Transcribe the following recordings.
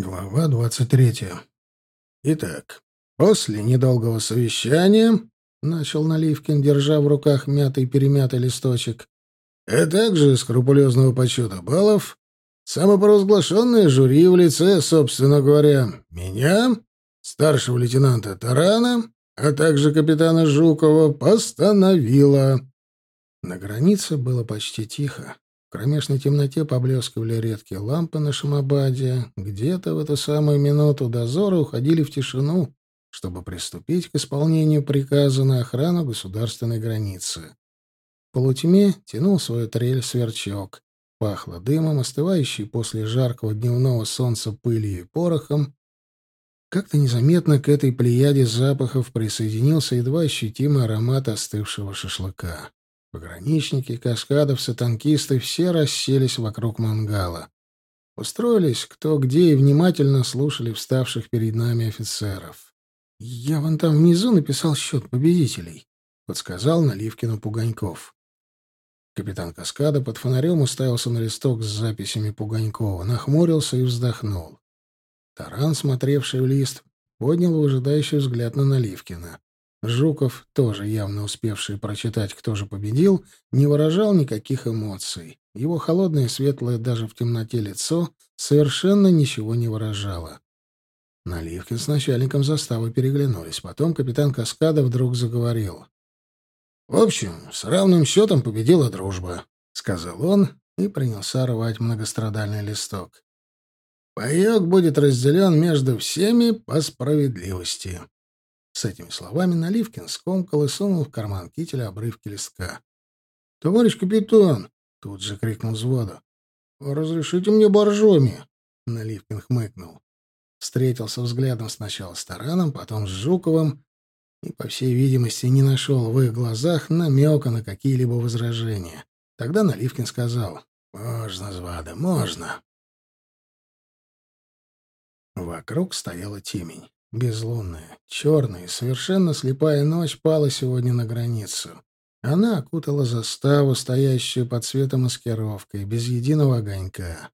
Глава двадцать третья. Итак, после недолгого совещания, — начал Наливкин, держа в руках мятый-перемятый листочек, — а также скрупулезного подсчета баллов, самопровозглашенное жюри в лице, собственно говоря, меня, старшего лейтенанта Тарана, а также капитана Жукова, постановило... На границе было почти тихо. В кромешной темноте поблескивали редкие лампы на Шамабаде. Где-то в эту самую минуту дозоры уходили в тишину, чтобы приступить к исполнению приказа на охрану государственной границы. В полутьме тянул свою трель сверчок. Пахло дымом, остывающей после жаркого дневного солнца пылью и порохом. Как-то незаметно к этой плеяде запахов присоединился едва ощутимый аромат остывшего шашлыка. Пограничники, каскадовцы, танкисты все расселись вокруг мангала. Устроились кто где и внимательно слушали вставших перед нами офицеров. «Я вон там внизу написал счет победителей», — подсказал Наливкину Пуганьков. Капитан Каскада под фонарем уставился на листок с записями Пуганькова, нахмурился и вздохнул. Таран, смотревший в лист, поднял выжидающий взгляд на Наливкина. Жуков, тоже явно успевший прочитать, кто же победил, не выражал никаких эмоций. Его холодное, светлое даже в темноте лицо совершенно ничего не выражало. Наливкин с начальником заставы переглянулись. Потом капитан Каскада вдруг заговорил. «В общем, с равным счетом победила дружба», — сказал он и принялся рвать многострадальный листок. «Паек будет разделен между всеми по справедливости». С этими словами Наливкин скомкал и сунул в карман кителя обрывки листка. — Товарищ капитан! — тут же крикнул взвода. — Разрешите мне боржоми! — Наливкин хмыкнул. Встретился взглядом сначала с Тараном, потом с Жуковым и, по всей видимости, не нашел в их глазах намека на какие-либо возражения. Тогда Наливкин сказал «Можно, Звада, можно». Вокруг стояла темень. Безлунная, черная, совершенно слепая ночь пала сегодня на границу. Она окутала заставу, стоящую под светом маскировкой, без единого огонька.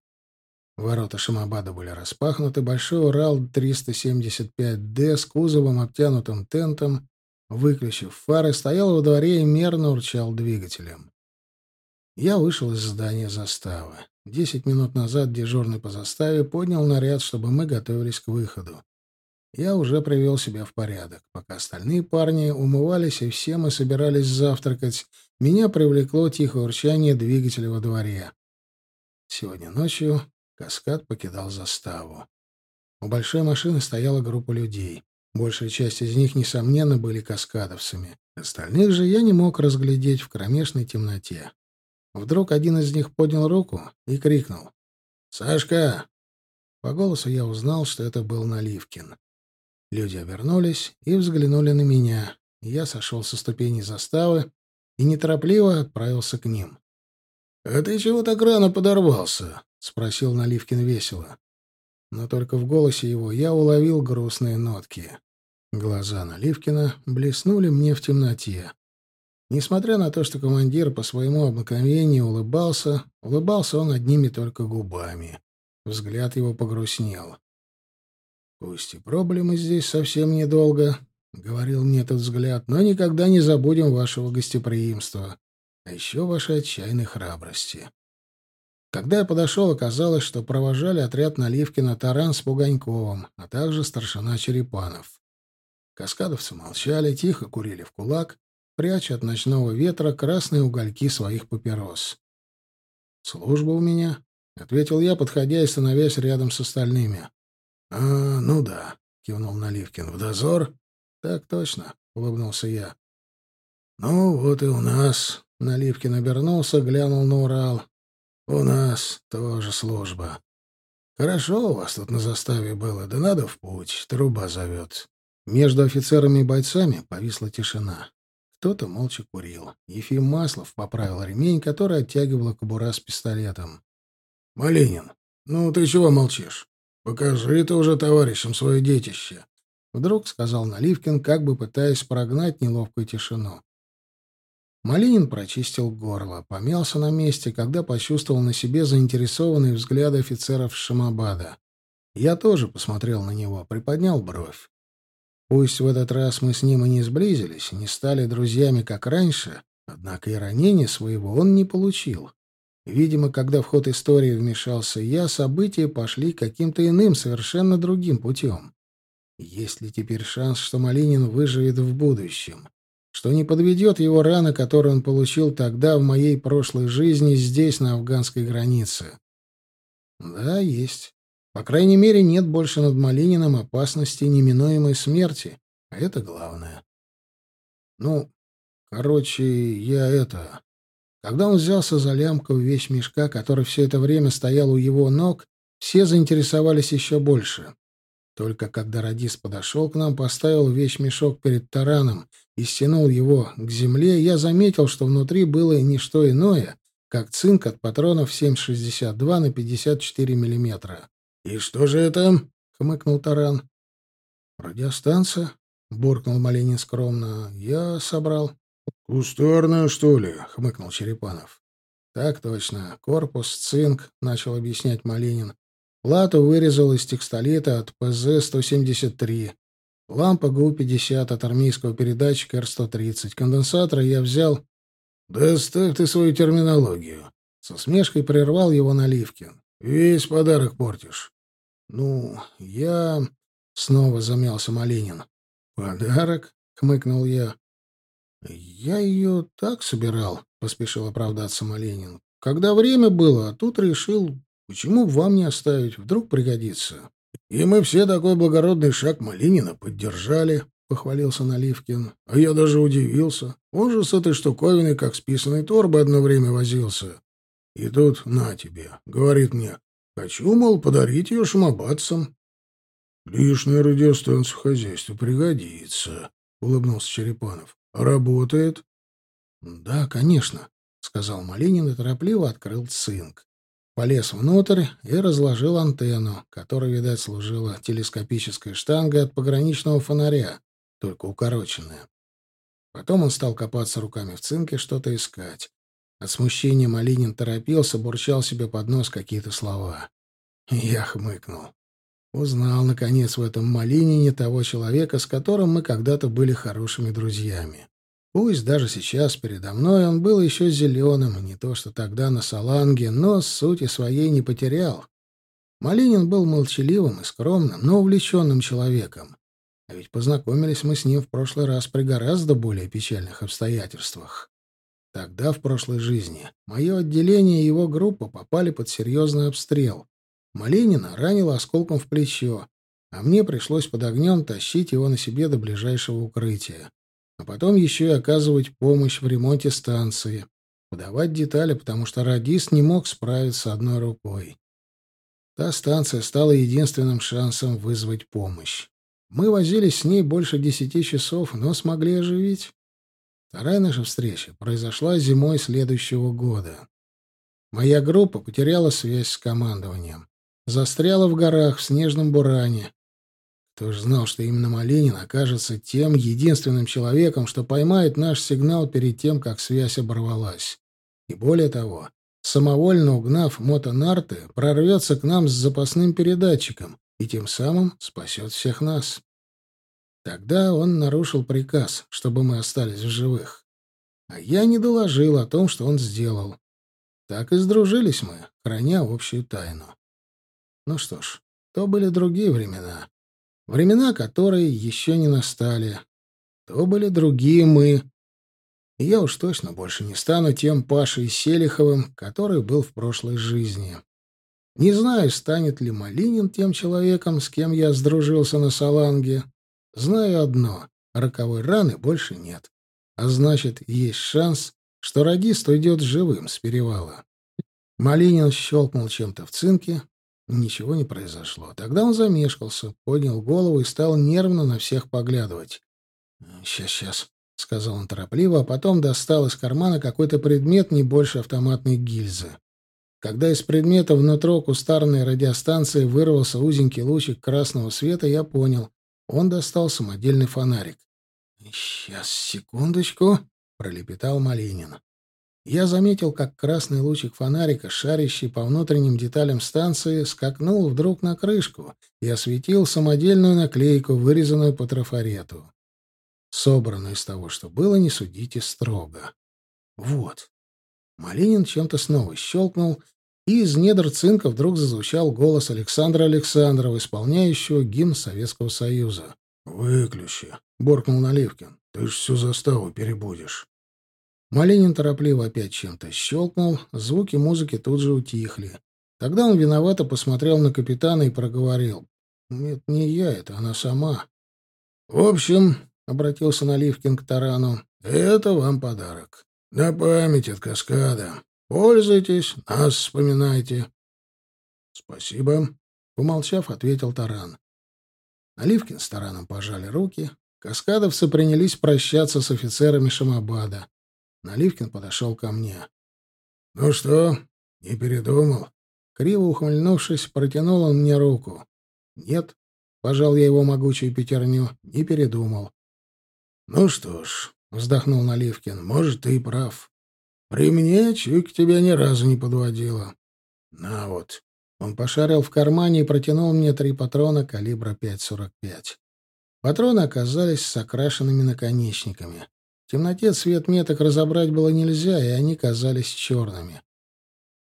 Ворота Шамабада были распахнуты, большой Урал-375Д с кузовом, обтянутым тентом, выключив фары, стоял во дворе и мерно урчал двигателем. Я вышел из здания заставы. Десять минут назад дежурный по заставе поднял наряд, чтобы мы готовились к выходу я уже привел себя в порядок. Пока остальные парни умывались и все мы собирались завтракать, меня привлекло тихое урчание двигателя во дворе. Сегодня ночью каскад покидал заставу. У большой машины стояла группа людей. Большая часть из них, несомненно, были каскадовцами. Остальных же я не мог разглядеть в кромешной темноте. Вдруг один из них поднял руку и крикнул. «Сашка!» По голосу я узнал, что это был Наливкин. Люди обернулись и взглянули на меня. Я сошел со ступеней заставы и неторопливо отправился к ним. — А ты чего так рано подорвался? — спросил Наливкин весело. Но только в голосе его я уловил грустные нотки. Глаза Наливкина блеснули мне в темноте. Несмотря на то, что командир по своему обыкновению улыбался, улыбался он одними только губами. Взгляд его погрустнел. Пусть и проблемы здесь совсем недолго, — говорил мне этот взгляд, — но никогда не забудем вашего гостеприимства, а еще вашей отчаянной храбрости. Когда я подошел, оказалось, что провожали отряд Наливкина Таран с Пуганьковым, а также старшина Черепанов. Каскадовцы молчали, тихо курили в кулак, пряча от ночного ветра красные угольки своих папирос. «Служба у меня», — ответил я, подходя и становясь рядом с остальными. «А, ну да», — кивнул Наливкин. «В дозор?» «Так точно», — улыбнулся я. «Ну, вот и у нас», — Наливкин обернулся, глянул на Урал. «У нас тоже служба. Хорошо у вас тут на заставе было, да надо в путь, труба зовет». Между офицерами и бойцами повисла тишина. Кто-то молча курил. Ефим Маслов поправил ремень, который оттягивала кобура с пистолетом. «Малинин, ну ты чего молчишь? «Покажи ты уже товарищам свое детище», — вдруг сказал Наливкин, как бы пытаясь прогнать неловкую тишину. Малинин прочистил горло, помялся на месте, когда почувствовал на себе заинтересованные взгляды офицеров Шамабада. Я тоже посмотрел на него, приподнял бровь. Пусть в этот раз мы с ним и не сблизились, не стали друзьями, как раньше, однако и ранения своего он не получил. Видимо, когда в ход истории вмешался я, события пошли каким-то иным, совершенно другим путем. Есть ли теперь шанс, что Малинин выживет в будущем? Что не подведет его рана, которую он получил тогда в моей прошлой жизни здесь, на афганской границе? Да, есть. По крайней мере, нет больше над Малининым опасности неминуемой смерти, а это главное. Ну, короче, я это... Когда он взялся за лямку в вещь мешка, который все это время стоял у его ног, все заинтересовались еще больше. Только когда радист подошел к нам, поставил вещмешок перед тараном и стянул его к земле, я заметил, что внутри было не что иное, как цинк от патронов 7,62 на 54 миллиметра. «И что же это?» — хмыкнул таран. «Радиостанция», — буркнул Малинин скромно. «Я собрал». «Кустарная, что ли?» — хмыкнул Черепанов. «Так точно. Корпус, цинк», — начал объяснять Малинин. Плату вырезал из текстолита от ПЗ-173. Лампа ГУ-50 от армейского передатчика Р-130. Конденсатора я взял... «Да ставь ты свою терминологию!» Со смешкой прервал его Наливкин. «Весь подарок портишь». «Ну, я...» — снова замялся Малинин. «Подарок?» — хмыкнул я. «Я ее так собирал», — поспешил оправдаться Малинин. «Когда время было, а тут решил, почему вам не оставить, вдруг пригодится». «И мы все такой благородный шаг Малинина поддержали», — похвалился Наливкин. «А я даже удивился. Он же с этой штуковиной, как с писаной торбой, одно время возился. И тут, на тебе, — говорит мне, — хочу, мол, подарить ее шумобатцам». «Лишняя радиостанция в хозяйстве пригодится», — улыбнулся Черепанов. «Работает?» «Да, конечно», — сказал Малинин и торопливо открыл цинк. Полез внутрь и разложил антенну, которая, видать, служила телескопической штангой от пограничного фонаря, только укороченная. Потом он стал копаться руками в цинке, что-то искать. От смущения Малинин торопился, бурчал себе под нос какие-то слова. Я хмыкнул. Узнал, наконец, в этом Малинине того человека, с которым мы когда-то были хорошими друзьями. Пусть даже сейчас передо мной он был еще зеленым, не то что тогда на Саланге, но сути своей не потерял. Малинин был молчаливым и скромным, но увлеченным человеком. А ведь познакомились мы с ним в прошлый раз при гораздо более печальных обстоятельствах. Тогда, в прошлой жизни, мое отделение и его группа попали под серьезный обстрел. Малинина ранило осколком в плечо, а мне пришлось под огнем тащить его на себе до ближайшего укрытия а потом еще и оказывать помощь в ремонте станции, подавать детали, потому что радист не мог справиться одной рукой. Та станция стала единственным шансом вызвать помощь. Мы возились с ней больше десяти часов, но смогли оживить. Вторая наша встреча произошла зимой следующего года. Моя группа потеряла связь с командованием. Застряла в горах в снежном буране, кто ж знал, что именно Малинин окажется тем единственным человеком, что поймает наш сигнал перед тем, как связь оборвалась. И более того, самовольно угнав мотонарты, прорвется к нам с запасным передатчиком и тем самым спасет всех нас. Тогда он нарушил приказ, чтобы мы остались в живых. А я не доложил о том, что он сделал. Так и сдружились мы, храня общую тайну. Ну что ж, то были другие времена. Времена, которые еще не настали. То были другие мы. И я уж точно больше не стану тем Пашей Селиховым, который был в прошлой жизни. Не знаю, станет ли Малинин тем человеком, с кем я сдружился на Саланге. Знаю одно — роковой раны больше нет. А значит, есть шанс, что радист уйдет живым с перевала. Малинин щелкнул чем-то в цинке, Ничего не произошло. Тогда он замешкался, поднял голову и стал нервно на всех поглядывать. «Сейчас, сейчас», — сказал он торопливо, а потом достал из кармана какой-то предмет не больше автоматной гильзы. Когда из предмета внутрь кустарной радиостанции вырвался узенький лучик красного света, я понял. Он достал самодельный фонарик. «Сейчас, секундочку», — пролепетал Малинин. Я заметил, как красный лучик фонарика, шарящий по внутренним деталям станции, скакнул вдруг на крышку и осветил самодельную наклейку, вырезанную по трафарету. Собранную из того, что было, не судите строго. Вот. Малинин чем-то снова щелкнул, и из недр цинка вдруг зазвучал голос Александра Александрова, исполняющего гимн Советского Союза. «Выключи», — буркнул Наливкин. «Ты ж всю заставу перебудешь». Малинин торопливо опять чем-то щелкнул, звуки музыки тут же утихли. Тогда он виновато посмотрел на капитана и проговорил. «Это не я, это она сама». «В общем», — обратился Наливкин к Тарану, — «это вам подарок. На память от каскада. Пользуйтесь, нас вспоминайте». «Спасибо», — помолчав, ответил Таран. Наливкин с Тараном пожали руки. Каскадовцы принялись прощаться с офицерами Шамабада. Наливкин подошел ко мне. «Ну что, не передумал?» Криво ухмыльнувшись, протянул он мне руку. «Нет», — пожал я его могучую пятерню, — «не передумал». «Ну что ж», — вздохнул Наливкин, — «может, ты и прав. При мне чуйка тебя ни разу не подводила. На вот». Он пошарил в кармане и протянул мне три патрона калибра 5,45. Патроны оказались с окрашенными наконечниками. В темноте цвет меток разобрать было нельзя, и они казались черными.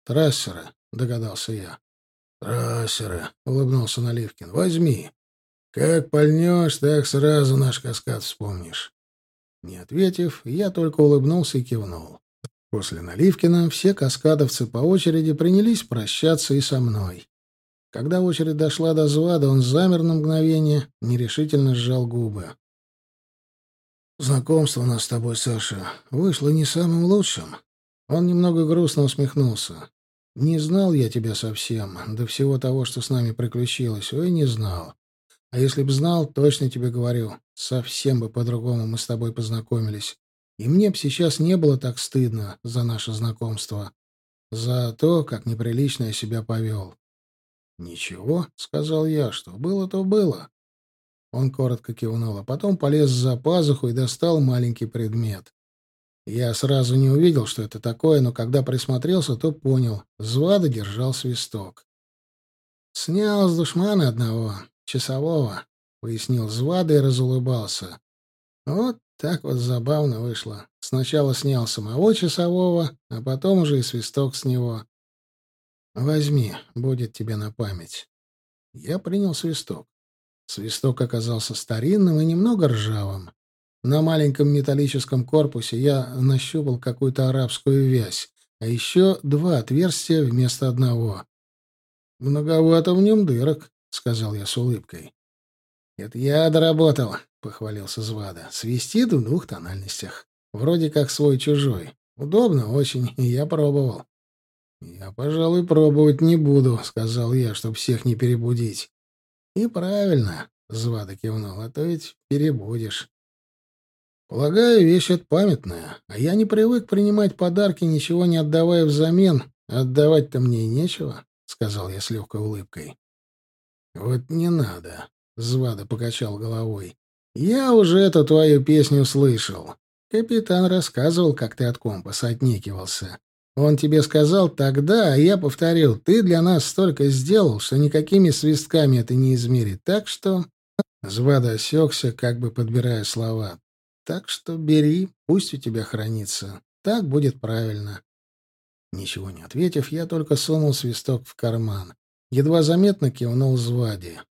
«Трассеры», — догадался я. «Трассеры», — улыбнулся Наливкин. «Возьми. Как пальнешь, так сразу наш каскад вспомнишь». Не ответив, я только улыбнулся и кивнул. После Наливкина все каскадовцы по очереди принялись прощаться и со мной. Когда очередь дошла до Звада, он замер на мгновение, нерешительно сжал губы. Знакомство у нас с тобой, Саша, вышло не самым лучшим. Он немного грустно усмехнулся. Не знал я тебя совсем, до всего того, что с нами приключилось, ой, не знал. А если б знал, точно тебе говорю, совсем бы по-другому мы с тобой познакомились. И мне б сейчас не было так стыдно за наше знакомство, за то, как неприлично я себя повел. «Ничего», — сказал я, — «что было, то было. Он коротко кивнул, а потом полез за пазуху и достал маленький предмет. Я сразу не увидел, что это такое, но когда присмотрелся, то понял. Звада держал свисток. «Снял с душмана одного, часового», — пояснил Звада и разулыбался. «Вот так вот забавно вышло. Сначала снял самого часового, а потом уже и свисток с него. Возьми, будет тебе на память». Я принял свисток. Свисток оказался старинным и немного ржавым. На маленьком металлическом корпусе я нащупал какую-то арабскую вязь, а еще два отверстия вместо одного. «Многовато в нем дырок», — сказал я с улыбкой. «Это я доработал», — похвалился Звада. «Свистит в двух тональностях. Вроде как свой-чужой. Удобно очень, я пробовал». «Я, пожалуй, пробовать не буду», — сказал я, чтобы всех не перебудить. «И правильно», — Звада кивнул, — «а то ведь перебудешь». «Полагаю, вещь эта памятная, а я не привык принимать подарки, ничего не отдавая взамен. Отдавать-то мне и нечего», — сказал я с легкой улыбкой. «Вот не надо», — Звада покачал головой. «Я уже эту твою песню слышал. Капитан рассказывал, как ты от компаса отнекивался. Он тебе сказал тогда, а я повторил, ты для нас столько сделал, что никакими свистками это не измерит. Так что...» Звада осекся, как бы подбирая слова. «Так что бери, пусть у тебя хранится. Так будет правильно». Ничего не ответив, я только сунул свисток в карман. Едва заметно кивнул Зваде.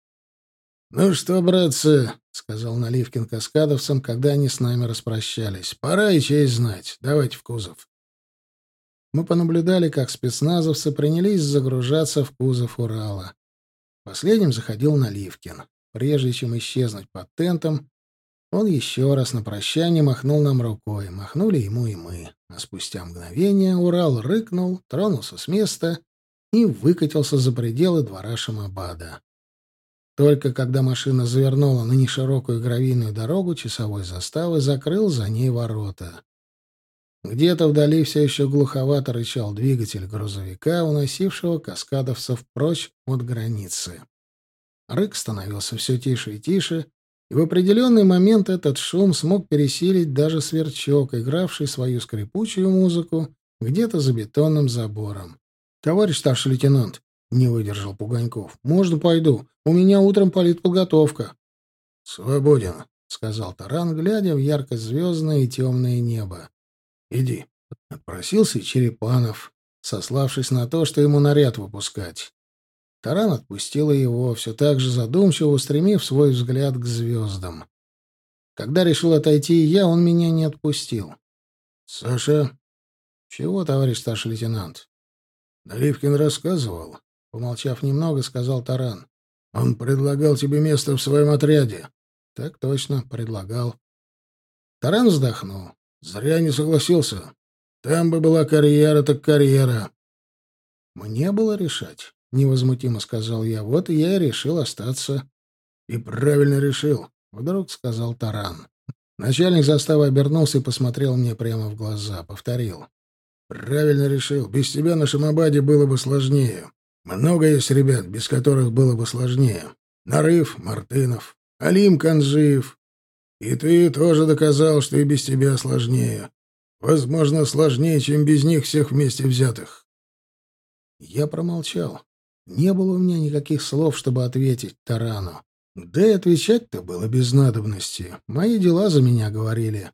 «Ну что, братцы», — сказал Наливкин каскадовцам, когда они с нами распрощались, — «пора и честь знать. Давайте в кузов». Мы понаблюдали, как спецназовцы принялись загружаться в кузов Урала. Последним заходил Наливкин. Прежде чем исчезнуть под тентом, он еще раз на прощание махнул нам рукой. Махнули ему и мы. А спустя мгновение Урал рыкнул, тронулся с места и выкатился за пределы двора Шамабада. Только когда машина завернула на неширокую гравийную дорогу, часовой заставы закрыл за ней ворота. Где-то вдали все еще глуховато рычал двигатель грузовика, уносившего каскадовцев прочь от границы. Рык становился все тише и тише, и в определенный момент этот шум смог пересилить даже сверчок, игравший свою скрипучую музыку где-то за бетонным забором. «Товарищ старший лейтенант», — не выдержал Пуганьков, — «можно пойду? У меня утром политподготовка». «Свободен», — сказал Таран, глядя в ярко-звездное и темное небо. «Иди». Отпросился Черепанов, сославшись на то, что ему наряд выпускать. Таран отпустила его, все так же задумчиво устремив свой взгляд к звездам. Когда решил отойти я, он меня не отпустил. — Саша? — Чего, товарищ старший лейтенант? — Наливкин рассказывал. Помолчав немного, сказал Таран. — Он предлагал тебе место в своем отряде. — Так точно, предлагал. Таран вздохнул. — Зря не согласился. Там бы была карьера, так карьера. Мне было решать. — невозмутимо сказал я. «Вот и я решил остаться». «И правильно решил», — вдруг сказал Таран. Начальник заставы обернулся и посмотрел мне прямо в глаза. Повторил. «Правильно решил. Без тебя на Шамабаде было бы сложнее. Много есть ребят, без которых было бы сложнее. Нарыв, Мартынов, Алим Канжиев. И ты тоже доказал, что и без тебя сложнее. Возможно, сложнее, чем без них всех вместе взятых». Я промолчал. Не было у меня никаких слов, чтобы ответить Тарану. Да и отвечать-то было без надобности. Мои дела за меня говорили.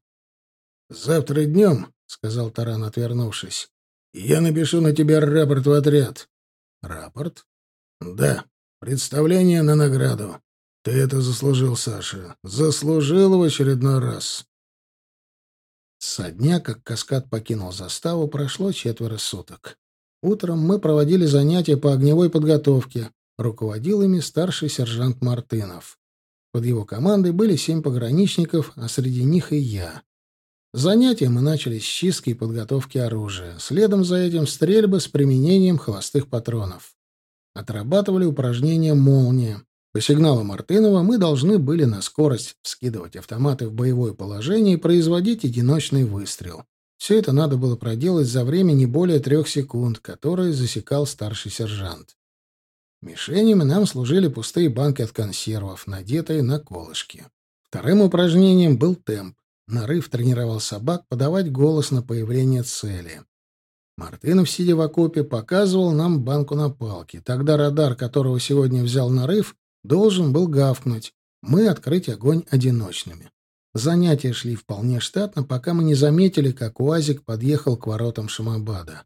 «Завтра днем», — сказал Таран, отвернувшись, — «я напишу на тебя рапорт в отряд». «Рапорт?» «Да. Представление на награду. Ты это заслужил, Саша. Заслужил в очередной раз». Со дня, как каскад покинул заставу, прошло четверо суток. Утром мы проводили занятия по огневой подготовке. Руководил ими старший сержант Мартынов. Под его командой были семь пограничников, а среди них и я. Занятия мы начали с чистки и подготовки оружия. Следом за этим стрельбы с применением холостых патронов. Отрабатывали упражнения «Молния». По сигналу Мартынова мы должны были на скорость вскидывать автоматы в боевое положение и производить одиночный выстрел. Все это надо было проделать за время не более трех секунд, которые засекал старший сержант. Мишенями нам служили пустые банки от консервов, надетые на колышки. Вторым упражнением был темп. Нарыв тренировал собак подавать голос на появление цели. Мартынов, сидя в окопе, показывал нам банку на палке. Тогда радар, которого сегодня взял нарыв, должен был гавкнуть. Мы открыть огонь одиночными. Занятия шли вполне штатно, пока мы не заметили, как УАЗик подъехал к воротам Шамабада.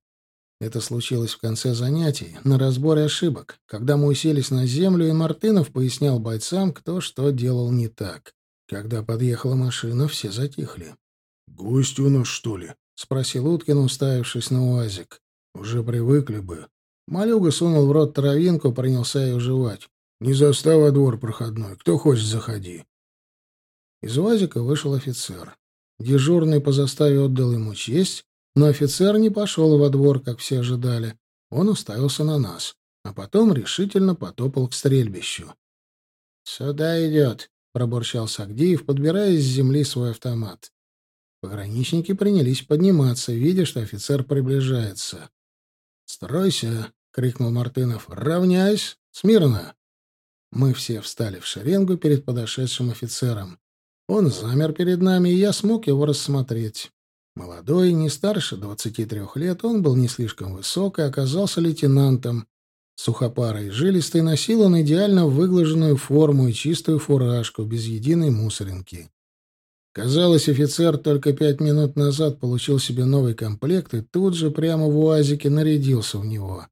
Это случилось в конце занятий, на разборе ошибок, когда мы уселись на землю, и Мартынов пояснял бойцам, кто что делал не так. Когда подъехала машина, все затихли. «Гости у нас, что ли?» — спросил Уткин, уставившись на УАЗик. «Уже привыкли бы». Малюга сунул в рот травинку, принялся ее жевать. «Не застава двор проходной. Кто хочет, заходи». Из УАЗика вышел офицер. Дежурный по заставе отдал ему честь, но офицер не пошел во двор, как все ожидали. Он уставился на нас, а потом решительно потопал к стрельбищу. «Сюда идет», — пробурчал Сагдеев, подбирая с земли свой автомат. Пограничники принялись подниматься, видя, что офицер приближается. «Стройся!» — крикнул Мартынов. «Равняйсь! Смирно!» Мы все встали в шеренгу перед подошедшим офицером. Он замер перед нами, и я смог его рассмотреть. Молодой, не старше двадцати трех лет, он был не слишком высок и оказался лейтенантом. Сухопарый, жилистый, носил он идеально выглаженную форму и чистую фуражку, без единой мусоринки. Казалось, офицер только пять минут назад получил себе новый комплект и тут же прямо в УАЗике нарядился в него.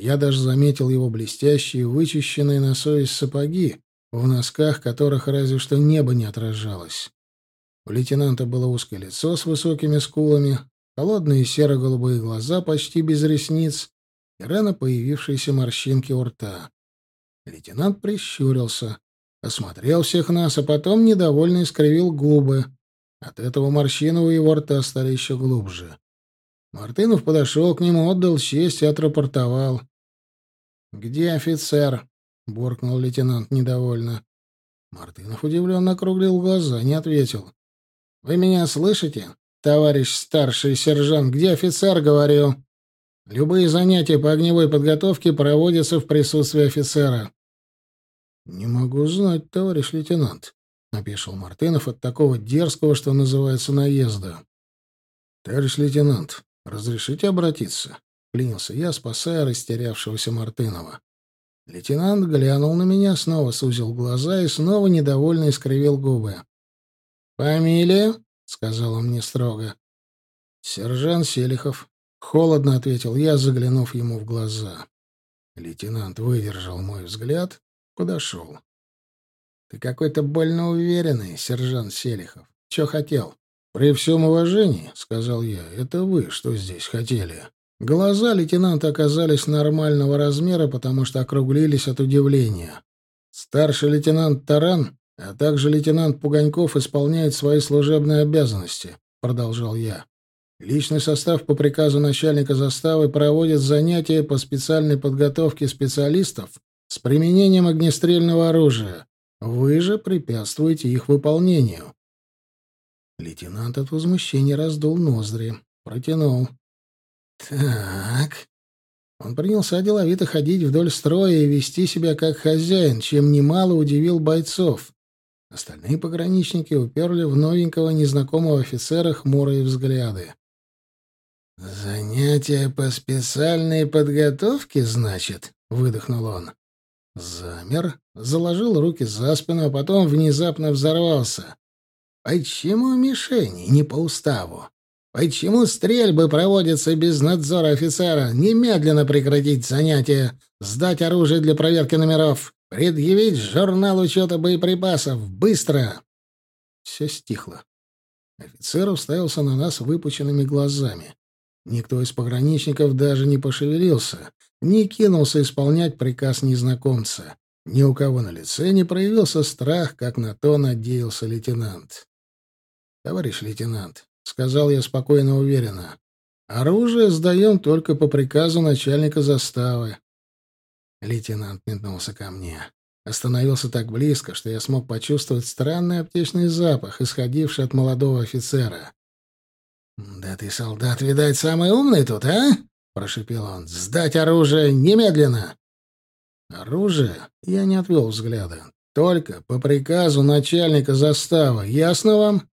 Я даже заметил его блестящие, вычищенные на совесть сапоги, в носках которых разве что небо не отражалось. У лейтенанта было узкое лицо с высокими скулами, холодные серо-голубые глаза почти без ресниц и рано появившиеся морщинки у рта. Лейтенант прищурился, осмотрел всех нас, а потом недовольно искривил губы. От этого морщины у его рта стали еще глубже. Мартынов подошел к нему, отдал честь и отрапортовал. «Где офицер?» — буркнул лейтенант недовольно. Мартынов удивленно округлил глаза, не ответил. «Вы меня слышите, товарищ старший сержант? Где офицер, говорю?» «Любые занятия по огневой подготовке проводятся в присутствии офицера». «Не могу знать, товарищ лейтенант», — напишил Мартынов от такого дерзкого, что называется, наезда. «Товарищ лейтенант, Разрешите обратиться?» — клянился я, спасая растерявшегося Мартынова. Лейтенант глянул на меня, снова сузил глаза и снова недовольно искривил губы. «Фамилия?» — сказал он мне строго. «Сержант Селихов», — холодно ответил я, заглянув ему в глаза. Лейтенант выдержал мой взгляд, подошел. «Ты какой-то больно уверенный, сержант Селихов. Че хотел?» «При всем уважении», — сказал я, — «это вы что здесь хотели?» Глаза лейтенанта оказались нормального размера, потому что округлились от удивления. Старший лейтенант Таран, а также лейтенант Пуганьков исполняют свои служебные обязанности, продолжал я. Личный состав по приказу начальника заставы проводит занятия по специальной подготовке специалистов с применением огнестрельного оружия. Вы же препятствуете их выполнению. Лейтенант от возмущения раздул ноздри, протянул. «Так...» Он принялся деловито ходить вдоль строя и вести себя как хозяин, чем немало удивил бойцов. Остальные пограничники уперли в новенького незнакомого офицера хмурые взгляды. «Занятия по специальной подготовке, значит?» — выдохнул он. Замер, заложил руки за спину, а потом внезапно взорвался. «Почему мишени не по уставу? Почему стрельбы проводятся без надзора офицера? Немедленно прекратить занятия, сдать оружие для проверки номеров, предъявить журнал учета боеприпасов. Быстро!» Все стихло. Офицер уставился на нас выпученными глазами. Никто из пограничников даже не пошевелился, не кинулся исполнять приказ незнакомца. Ни у кого на лице не проявился страх, как на то надеялся лейтенант. «Товарищ лейтенант, — сказал я спокойно уверенно. «Оружие сдаем только по приказу начальника заставы». Лейтенант метнулся ко мне. Остановился так близко, что я смог почувствовать странный аптечный запах, исходивший от молодого офицера. «Да ты, солдат, видать, самый умный тут, а?» — прошипел он. «Сдать оружие немедленно!» «Оружие?» — я не отвел взгляда. «Только по приказу начальника заставы. Ясно вам?»